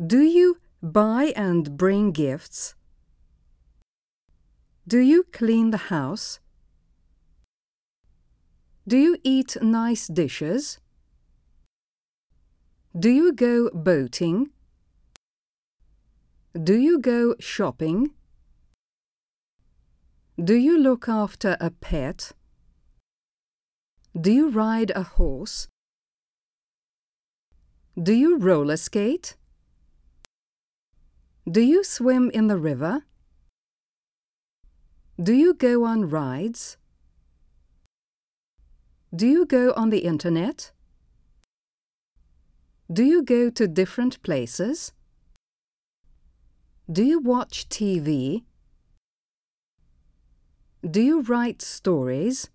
Do you buy and bring gifts? Do you clean the house? Do you eat nice dishes? Do you go boating? Do you go shopping? Do you look after a pet? Do you ride a horse? Do you roller skate? Do you swim in the river? Do you go on rides? Do you go on the internet? Do you go to different places? Do you watch TV? Do you write stories?